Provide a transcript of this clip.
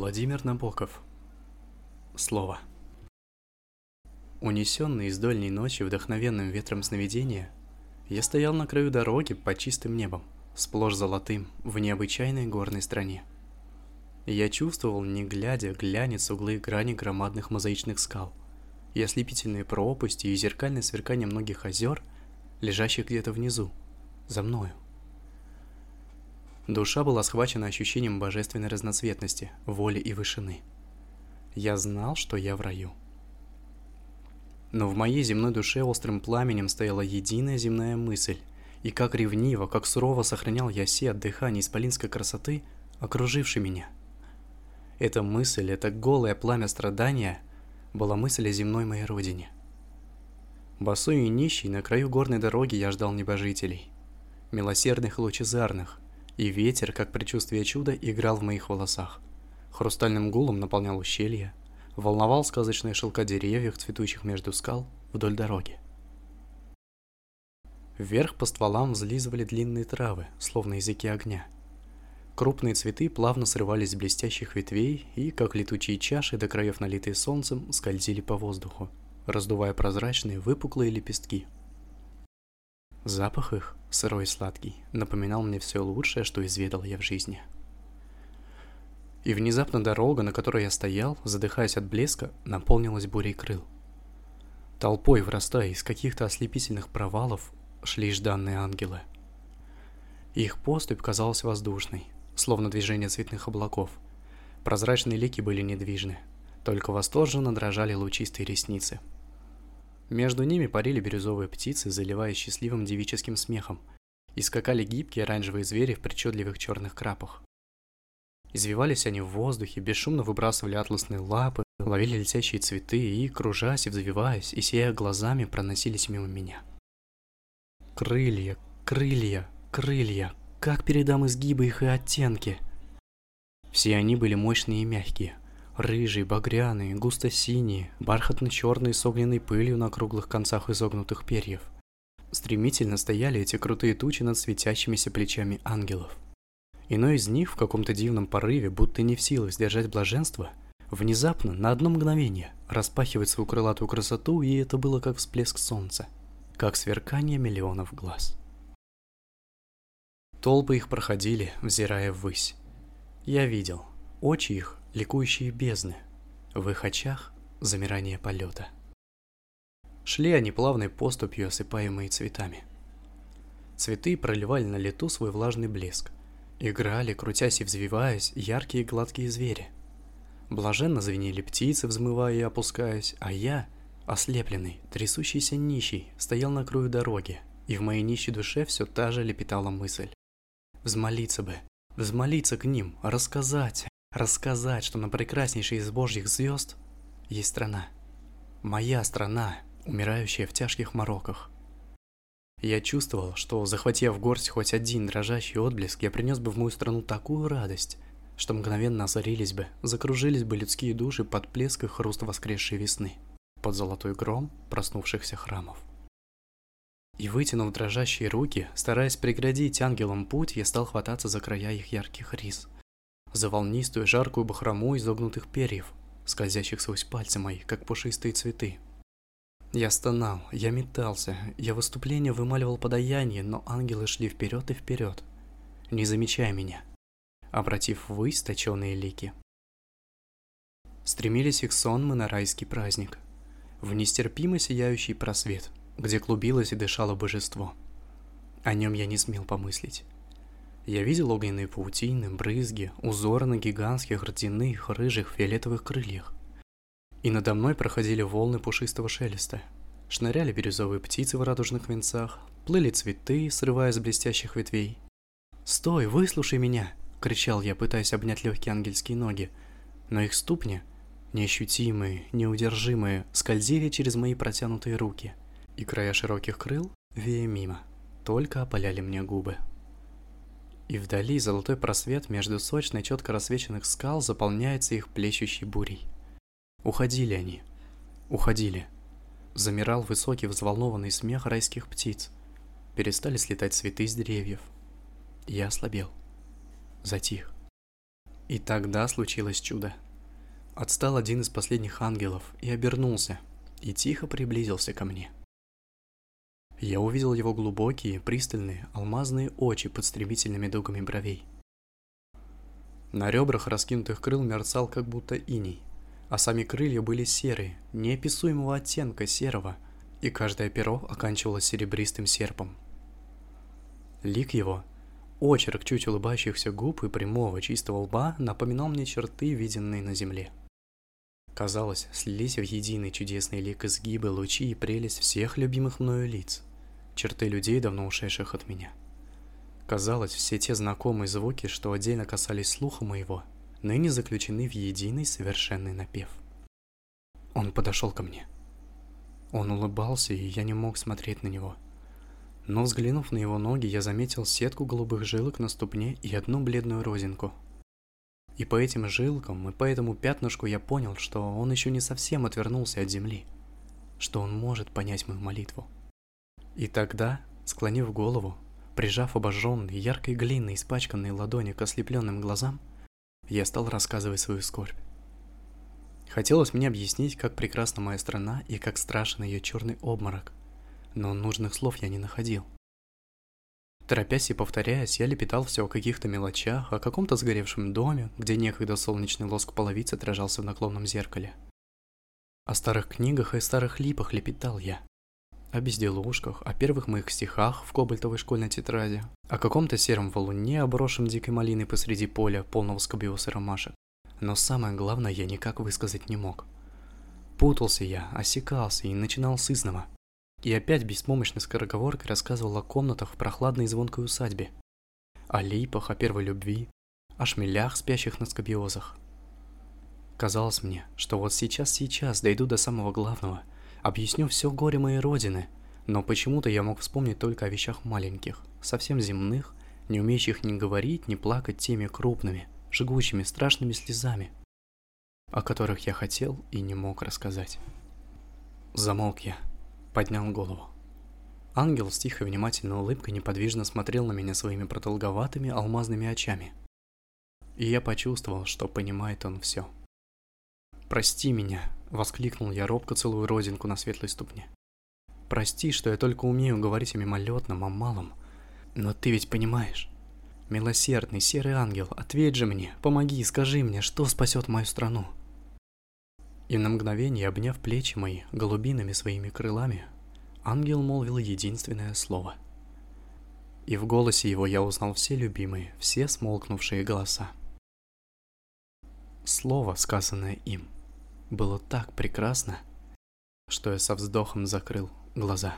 Владимир Набоков. Слово. Унесенный из дольней ночи вдохновенным ветром сновидения, я стоял на краю дороги под чистым небом, сплошь золотым, в необычайной горной стране. Я чувствовал, не глядя, глянец углы грани громадных мозаичных скал, и ослепительные пропасти и зеркальное сверкание многих озер, лежащих где-то внизу, за мною. Душа была схвачена ощущением божественной разноцветности, воли и вышины. Я знал, что я в раю. Но в моей земной душе острым пламенем стояла единая земная мысль, и как ревниво, как сурово сохранял я все от дыхания исполинской красоты, окружившей меня. Эта мысль, это голое пламя страдания, была мысль о земной моей родине. Босой и нищий на краю горной дороги я ждал небожителей, милосердных и лучезарных, и ветер, как предчувствие чуда, играл в моих волосах. Хрустальным гулом наполнял ущелье, волновал сказочные шелка деревьев, цветущих между скал, вдоль дороги. Вверх по стволам взлизывали длинные травы, словно языки огня. Крупные цветы плавно срывались с блестящих ветвей и, как летучие чаши, до краев налитые солнцем, скользили по воздуху, раздувая прозрачные выпуклые лепестки – Запах их, сырой и сладкий, напоминал мне все лучшее, что изведал я в жизни. И внезапно дорога, на которой я стоял, задыхаясь от блеска, наполнилась бурей крыл. Толпой, вырастая из каких-то ослепительных провалов, шли жданные ангелы. Их поступь казалась воздушной, словно движение цветных облаков. Прозрачные лики были недвижны, только восторженно дрожали лучистые ресницы – между ними парили бирюзовые птицы, заливая счастливым девическим смехом, и скакали гибкие оранжевые звери в причудливых черных крапах. Извивались они в воздухе, бесшумно выбрасывали атласные лапы, ловили летящие цветы и, кружась и взвиваясь, и сияя глазами, проносились мимо меня. Крылья, крылья, крылья, как передам изгибы их и оттенки? Все они были мощные и мягкие, Рыжие, багряные, густо-синие, бархатно-черные с огненной пылью на круглых концах изогнутых перьев. Стремительно стояли эти крутые тучи над светящимися плечами ангелов. Иной из них в каком-то дивном порыве, будто не в силах сдержать блаженство, внезапно, на одно мгновение, распахивает свою крылатую красоту, и это было как всплеск солнца, как сверкание миллионов глаз. Толпы их проходили, взирая ввысь. Я видел, очи их ликующие бездны, в их очах замирание полета. Шли они плавной поступью, осыпаемые цветами. Цветы проливали на лету свой влажный блеск. Играли, крутясь и взвиваясь, яркие гладкие звери. Блаженно звенели птицы, взмывая и опускаясь, а я, ослепленный, трясущийся нищий, стоял на краю дороги, и в моей нищей душе все та же лепетала мысль. Взмолиться бы, взмолиться к ним, рассказать, рассказать, что на прекраснейшей из божьих звезд есть страна. Моя страна, умирающая в тяжких мороках. Я чувствовал, что, захватив горсть хоть один дрожащий отблеск, я принес бы в мою страну такую радость, что мгновенно озарились бы, закружились бы людские души под плеск и хруст воскресшей весны, под золотой гром проснувшихся храмов. И вытянув дрожащие руки, стараясь преградить ангелам путь, я стал хвататься за края их ярких рис – за волнистую жаркую бахрому изогнутых перьев, скользящих сквозь пальцы мои, как пушистые цветы. Я стонал, я метался, я выступление вымаливал подаяние, но ангелы шли вперед и вперед, не замечая меня, обратив ввысь точеные лики. Стремились их сонмы на райский праздник, в нестерпимо сияющий просвет, где клубилось и дышало божество. О нем я не смел помыслить. Я видел огненные паутины, брызги, узоры на гигантских, родяных, рыжих, фиолетовых крыльях. И надо мной проходили волны пушистого шелеста. Шныряли бирюзовые птицы в радужных венцах, плыли цветы, срывая с блестящих ветвей. «Стой, выслушай меня!» — кричал я, пытаясь обнять легкие ангельские ноги. Но их ступни, неощутимые, неудержимые, скользили через мои протянутые руки, и края широких крыл, вея мимо, только опаляли мне губы. И вдали золотой просвет между сочно четко рассвеченных скал заполняется их плещущей бурей. Уходили они. Уходили. Замирал высокий взволнованный смех райских птиц. Перестали слетать цветы с деревьев. Я ослабел. Затих. И тогда случилось чудо. Отстал один из последних ангелов и обернулся, и тихо приблизился ко мне. Я увидел его глубокие, пристальные, алмазные очи под стремительными дугами бровей. На ребрах раскинутых крыл мерцал как будто иней, а сами крылья были серые, неописуемого оттенка серого, и каждое перо оканчивалось серебристым серпом. Лик его, очерк чуть улыбающихся губ и прямого чистого лба напоминал мне черты, виденные на земле. Казалось, слились в единый чудесный лик изгибы, лучи и прелесть всех любимых мною лиц, черты людей, давно ушедших от меня. Казалось, все те знакомые звуки, что отдельно касались слуха моего, ныне заключены в единый совершенный напев. Он подошел ко мне. Он улыбался, и я не мог смотреть на него. Но взглянув на его ноги, я заметил сетку голубых жилок на ступне и одну бледную розинку. И по этим жилкам, и по этому пятнышку я понял, что он еще не совсем отвернулся от земли, что он может понять мою молитву. И тогда, склонив голову, прижав обожженные яркой глиной испачканные ладони к ослепленным глазам, я стал рассказывать свою скорбь. Хотелось мне объяснить, как прекрасна моя страна и как страшен ее черный обморок, но нужных слов я не находил. Торопясь и повторяясь, я лепетал все о каких-то мелочах, о каком-то сгоревшем доме, где некогда солнечный лоск половицы отражался в наклонном зеркале. О старых книгах и старых липах лепетал я о безделушках, о первых моих стихах в кобальтовой школьной тетради, о каком-то сером валуне, обросшем дикой малиной посреди поля, полного скобиоса ромашек. Но самое главное я никак высказать не мог. Путался я, осекался и начинал с изного. И опять беспомощной скороговоркой рассказывал о комнатах в прохладной и звонкой усадьбе, о липах, о первой любви, о шмелях, спящих на скобиозах. Казалось мне, что вот сейчас-сейчас дойду до самого главного – Объясню все горе моей родины, но почему-то я мог вспомнить только о вещах маленьких, совсем земных, не умеющих ни говорить, ни плакать теми крупными, жгучими, страшными слезами, о которых я хотел и не мог рассказать. Замолк я, поднял голову. Ангел с тихой внимательной улыбкой неподвижно смотрел на меня своими продолговатыми алмазными очами. И я почувствовал, что понимает он все. «Прости меня», Воскликнул я робко целую родинку на светлой ступне. Прости, что я только умею говорить о мимолетном, о малом. Но ты ведь понимаешь. Милосердный серый ангел, ответь же мне, помоги, скажи мне, что спасет мою страну. И на мгновение, обняв плечи мои голубиными своими крылами, ангел молвил единственное слово. И в голосе его я узнал все любимые, все смолкнувшие голоса. Слово, сказанное им – было так прекрасно, что я со вздохом закрыл глаза.